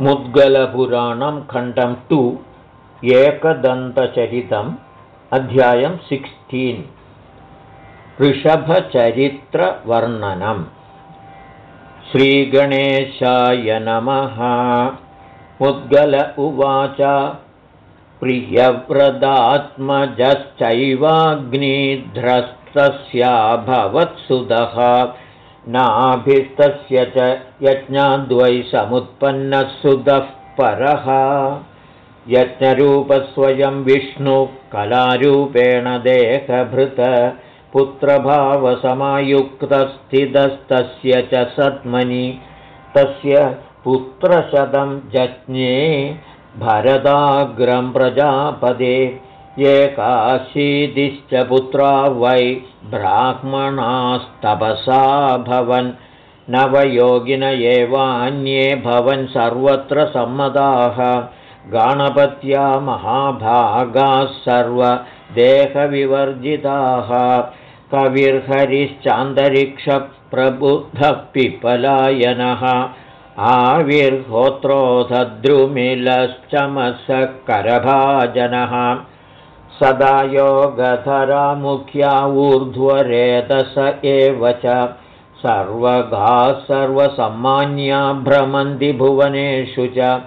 मुद्गलपुराणं खण्डं टु एकदन्तचरितम् अध्यायं सिक्स्टीन्. ऋषभचरित्रवर्णनम् श्रीगणेशाय नमः। मुद्गल उवाच प्रियव्रतात्मजश्चैवाग्निध्रस्तस्याभवत्सुदः नाभिस्तस्य च यज्ञाद्वै समुत्पन्नः सुदः परः। यज्ञरूपस्वयं विष्णुः कलारूपेण देहभृत पुत्रभावसमायुक्तस्थितस्तस्य च सत्मनि तस्य पुत्रशतं जज्ञे भरदाग्रं प्रजापदे एकाशीतिश्च पुत्रा वै ब्राह्मणास्तपसा भवन्। नवयोगिन एवान्ये भवन् सर्वत्र सम्मताः गणपत्या महाभागाः सर्वदेहविवर्जिताः कविर्हरिश्चान्तरिक्षप्रबुद्धः पिपलायनः आविर्होत्रोधद्रुमिलश्चमसः करभाजनः सदा योगधरा मुख्या ऊर्ध्वरेतस एव च। सर्वगा सर्वसम्मान्या भ्रमन्ति भुवनेषु च।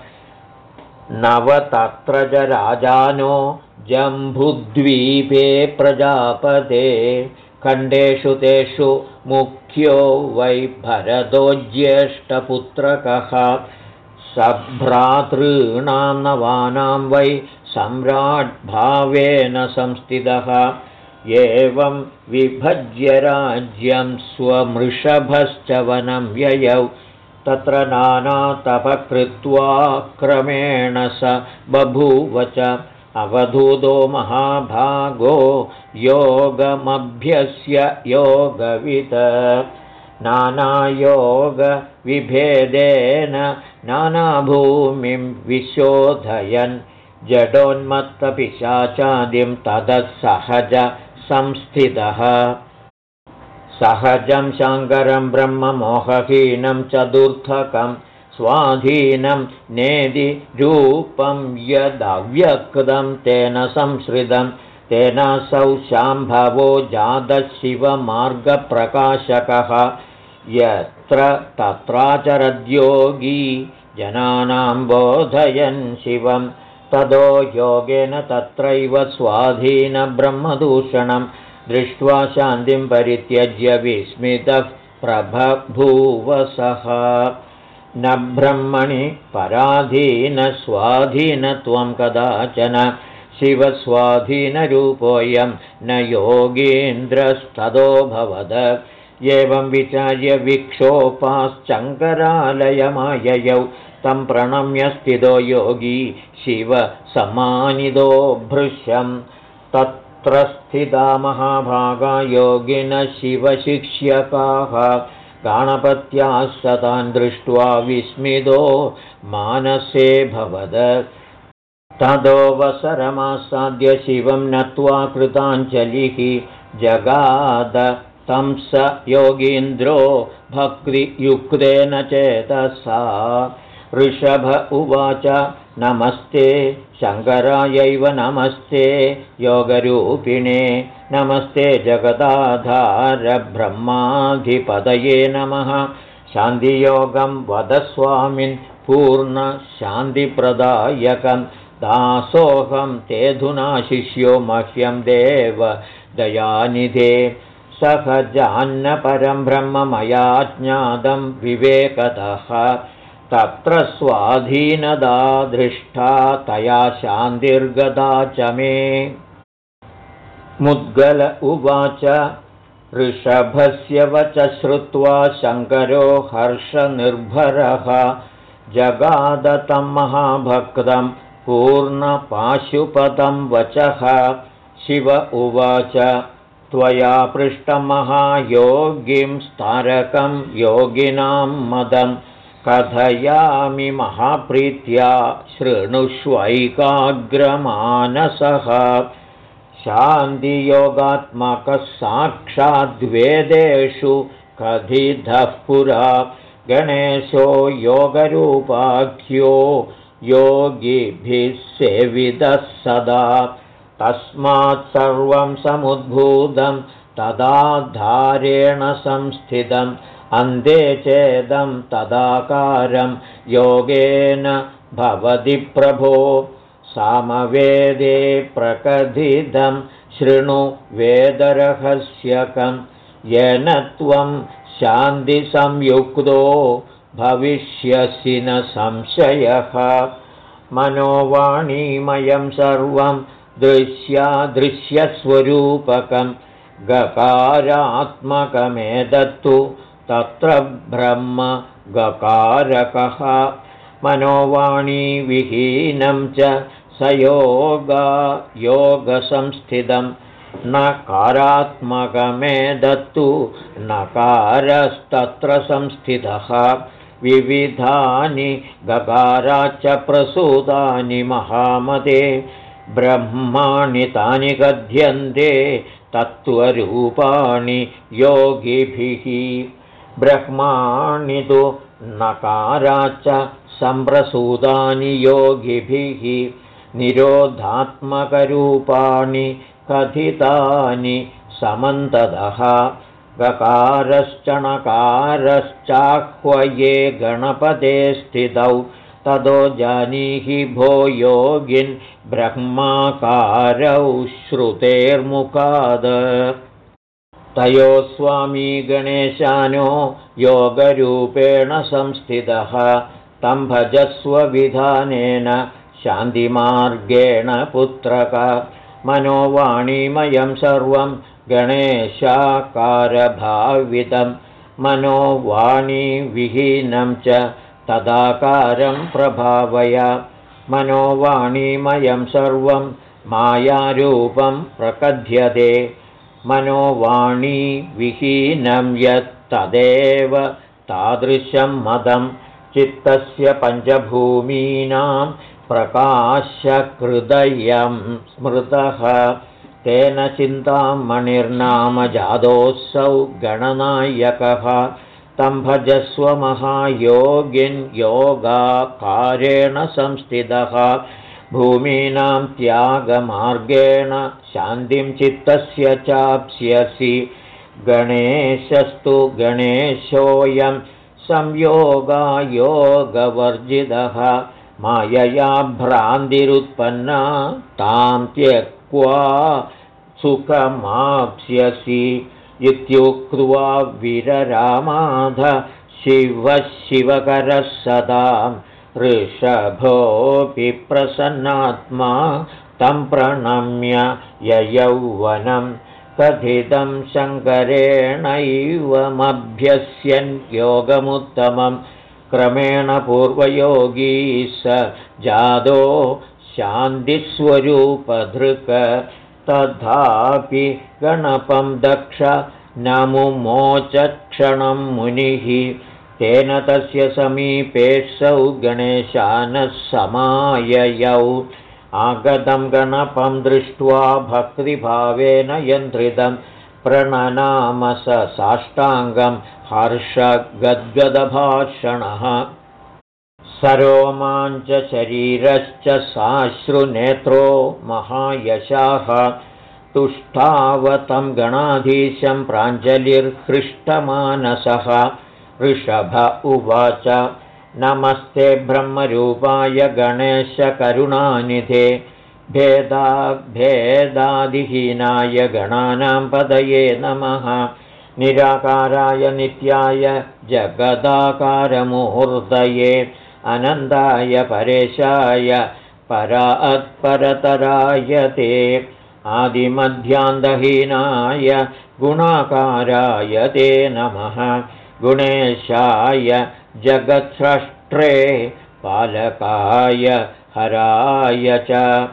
नव तत्र च राजानो जम्बुद्वीपे प्रजापते। खण्डेषु तेषु मुख्यो वै भरतो ज्येष्ठपुत्रकः सभ्रातॄणां नवानां वै सम्राट्भावेन संस्थितः। एवं विभज्य राज्यं स्वमृषभश्च वनं ययौ। तत्र नानातपकृत्वा क्रमेण स बभूव च। अवधूतो महाभागो योगमभ्यस्य योगविद नानायोगविभेदेन नानाभूमिं विशोधयन् जडोन्मत्तपिशाचादिं ततः सहज संस्थितः। सहजं शाङ्करं ब्रह्ममोहहीनं चतुर्थकं स्वाधीनं नेदि रूपं यदव्यक्तं तेन संश्रितं तेनासौ शाम्भवो जातशिवमार्गप्रकाशकः। यत्र तत्राचरद्योगी जनानां बोधयन् शिवं तदो योगेन तत्रैव स्वाधीनब्रह्मदूषणं दृष्ट्वा शान्तिं परित्यज्य विस्मितः प्रभभूवसः न ब्रह्मणि पराधीनस्वाधीनत्वं कदाचन शिवस्वाधीनरूपोऽयं न योगीन्द्रस्तदोऽभवद एवं विचार्य विक्षोपाश्चङ्करालयमाययौ तं प्रणम्य स्थितो योगी शिवसमानिदो भृश्यं तत्र स्थिता महाभागा योगिनः शिवशिक्ष्यकाः गाणपत्याः सतान् दृष्ट्वा विस्मितो मानसे भवद। तदोऽवसरमासाद्य शिवं नत्वा कृताञ्जलिः जगाद। तं स योगीन्द्रो भक्तियुक्तेन चेतसा ऋषभ उवाच नमस्ते। शङ्करायैव नमस्ते योगरूपिणे। नमस्ते जगदाधारब्रह्माधिपतये नमः। शान्तियोगं वदस्वामिन् पूर्णशान्तिप्रदायकं दासोऽहं तेऽधुना शिष्यो मह्यं देव दयानिधे। सहजान्नपरं ब्रह्म मया ज्ञातं विवेकतः तत्र स्वाधीनदा दृष्टा तया शान्तिर्गदा च मे। मुद्गल उवाच ऋषभस्य वच श्रुत्वा शङ्करो हर्षनिर्भरः। जगादतं महाभक्तं पूर्णपाशुपदं वचः। शिव उवाच त्वया पृष्टमहायोगिं स्तारकं योगिनां मदं कथयामि महाप्रीत्या शृणुष्वैकाग्रमानसः शान्तियोगात्मकः साक्षाद्वेदेषु कथितः पुरा। गणेशो योगरूपाख्यो योगिभिः सेवितः सदा। तस्मात् सर्वं समुद्भूतं तदाधारेण संस्थितम् अन्ते चेदं तदाकारं योगेन भवति प्रभो। सामवेदे प्रकथितं शृणु वेदरहस्यकं। येन त्वं शान्तिसंयुक्तो भविष्यसि न संशयः। मनोवाणीमयं सर्वं दृश्यादृश्यस्वरूपकं गकारात्मकमेदत्तु तत्र ब्रह्म गकारकः मनोवाणीविहीनं च स योगा योगसंस्थितं। न कारात्मकमेदत्तु नकारस्तत्र संस्थितः। विविधानि गकाराच्च प्रसूतानि महामते ब्रह्माणि तानि कथ्यन्ते तत्त्वरूपाणि योगिभिः ब्रह्माणि तु नकाराच्च सम्प्रसूतानि योगिभिः निरोधात्मकरूपाणि कथितानि समन्ततः गकारश्च नकारश्चाह्वये गणपते स्थितौ ततो जानीहि भो योगिन् ब्रह्माकारौ श्रुतेर्मुखाद तयो स्वामी गणेशानो योगरूपेण संस्थितः। तं भजस्वविधानेन शान्तिमार्गेण पुत्रक मनोवाणीमयं सर्वं गणेशाकारभावितं। मनोवाणीविहीनं च तदाकारं प्रभावय। मनोवाणीमयं सर्वं मायारूपं प्रकथ्यते मनोवाणीविहीनं यत्तदेव तादृशं मदं चित्तस्य पञ्चभूमीनां प्रकाशकृदयं स्मृतः। तेन चिन्तामणिर्नाम जातोऽसौ गणनायकः। तं भजस्वमहायोगिन् योगाकारेण संस्थितः भूमीनां त्यागमार्गेण शान्तिं चित्तस्य चाप्स्यसि। गणेशस्तु गणेशोऽयं संयोगायोगवर्जितः। मायया भ्रान्तिरुत्पन्ना तां त्यक्त्वा सुखमाप्स्यसि। इत्युक्त्वा विररामाध शिवः शिवकरः सदां ऋषभोऽपि प्रसन्नात्मा तं प्रणम्य ययौवनं कथितं शङ्करेणैवमभ्यस्यन् योगमुत्तमं। क्रमेण पूर्वयोगी स जादो शान्तिस्वरूपधृक। तथापि गणपं दक्ष नमुमोचक्षणं मुनिः तेन तस्य समीपेऽसौ गणेशानः समाययौ आगतं गणपं दृष्ट्वा भक्तिभावेन यन्त्रितं प्रणनाम स साष्टाङ्गं हर्षगद्गदभाषणः। सरोमाञ्च शरीरश्च साश्रुनेत्रो महायशाः। तुष्टावतं गणाधीशं प्राञ्जलिर्हृष्टमानसः ऋषभ उवाच। नमस्ते ब्रह्मरूपाय गणेशकरुणानिधे। भेदाभेदादिहीनाय गणानां पदये नमः। निराकाराय नित्याय जगदाकारमूर्तये अनन्दाय परेशाय परात्परतराय ते। आदिमध्यान्तहीनाय गुणाकाराय ते नमः गुणेशाय जगत्स्रष्ट्रे पालकाय हराय च।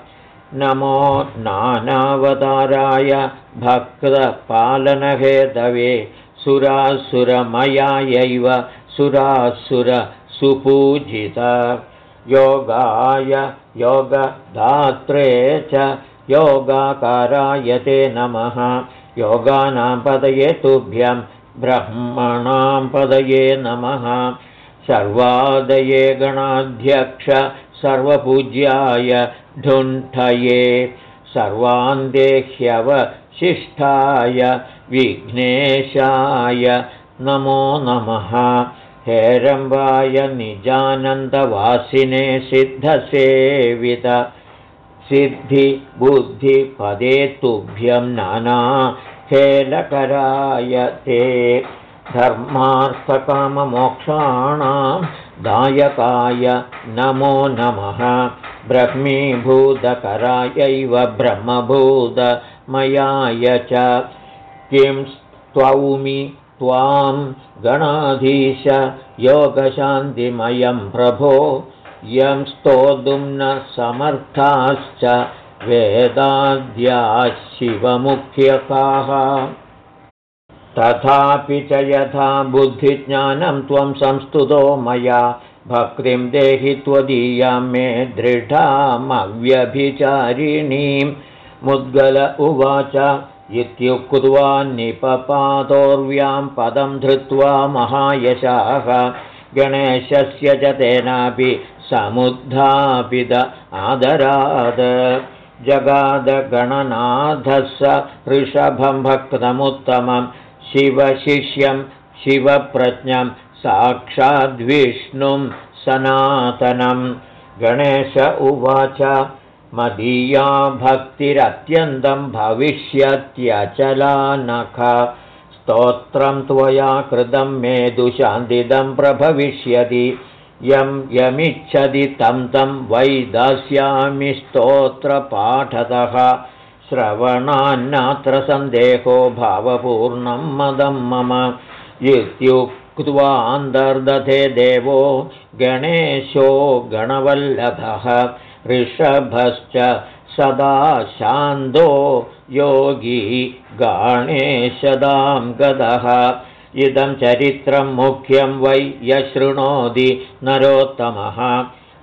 नमो नानावताराय भक्तपालनहेतवे सुरासुरमयायैव सुरासुरसुपूजित। योगाय योगधात्रे च योगाकाराय ते नमः। योगानां पदये तुभ्यं ब्रह्मणां पदये नमः। सर्वादये गणाध्यक्ष सर्वपूज्याय ढुण्ठये सर्वान्देह्यवशिष्ठाय विघ्नेशाय नमो नमः। हेरम्बाय निजानन्दवासिने सिद्धसेवित। सिद्धिबुद्धिपदे तुभ्यं नाना खेलकराय ते धर्मार्थकाममोक्षाणां दायकाय नमो नमः। ब्रह्मीभूतकरायैव ब्रह्मभूतमयाय च। किं त्वौमि त्वां गणाधीश योगशान्तिमयं प्रभो। यं स्तोतुं न समर्थाश्च वेदाद्याः शिवमुख्यकाः तथापि च यथा बुद्धिज्ञानं त्वं संस्तुतो मया भक्तिं देहि त्वदीयां मे दृढामव्यभिचारिणीं। मुद्गल उवाच इत्युक्त्वा निपपातोर्व्यां पदं धृत्वा महायशाः। गणेशस्य च तेनापि समुद्धापित आदराद जगादगणनाथः ऋषभं भक्तमुत्तमं शिवशिष्यं शिवप्रज्ञं साक्षाद्विष्णुं सनातनं। गणेश उवाच मदीया भक्तिरत्यन्तं भविष्यत्यचलानख। स्तोत्रं त्वया कृतं मेदुशान्दिदं प्रभविष्यति यं यमिच्छति तं तं वै दास्यामि स्तोत्रपाठतः। श्रवणान्नात्र सन्देहो भावपूर्णं मदं मम। इत्युक्त्वान्तर्दधे देवो गणेशो गणवल्लभः। ऋषभश्च सदा शान्तो योगी गाणेशदां गदः इदं चरित्रं मुख्यं वै यशृणोति नरोत्तमः।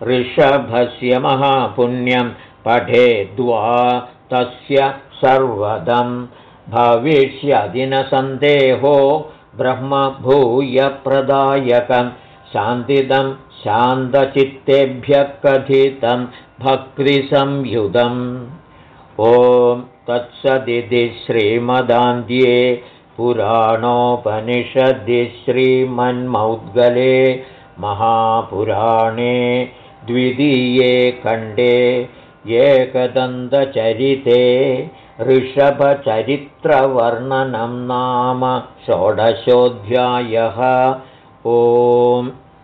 ऋषभस्य महापुण्यं पठेद्वा तस्य सर्वदं भविष्यदिनसन्देहो ब्रह्मभूयप्रदायकं। शान्तिदं शान्तचित्तेभ्यः कथितं भक्तिसंयुधम् ॐ तत्सदिति श्रीमदान्ध्ये पुराणोपनिषदि श्रीमन्मौद्गले महापुराणे द्वितीये खण्डे एकदन्तचरिते ऋषभचरित्रवर्णनं नाम षोडशोऽध्यायः। ओम्